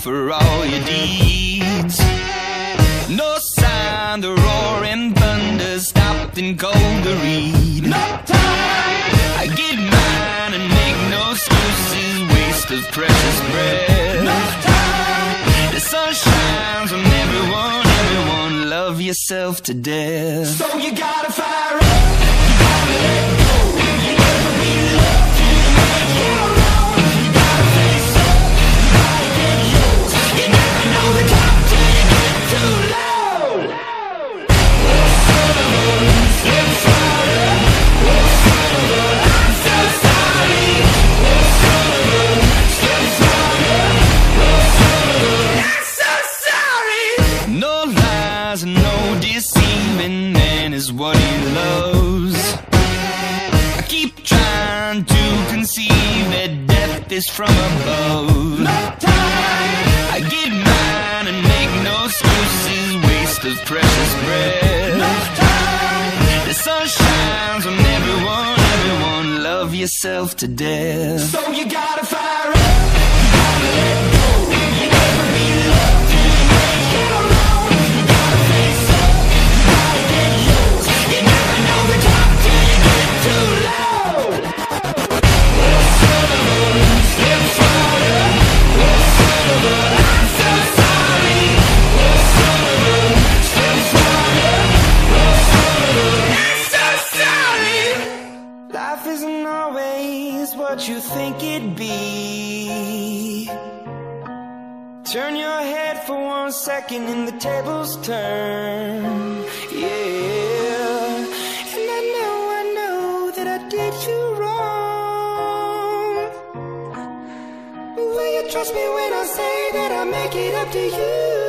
for all your deeds. No sign the roaring thunder stopped and cold to read. No time. I get mine and make no excuses. Waste of precious breath. No time. The sun shines on everyone, everyone. Love yourself to death. So you gotta fire up. Is what he loves. I keep trying to conceive that death is from above. No time. I get mine and make no excuses. Waste of precious breath. No time. The sun shines on everyone, everyone. Love yourself to death. So you gotta fire what you think it'd be. Turn your head for one second and the tables turn. Yeah. And I know, I know that I did you wrong. Will you trust me when I say that I make it up to you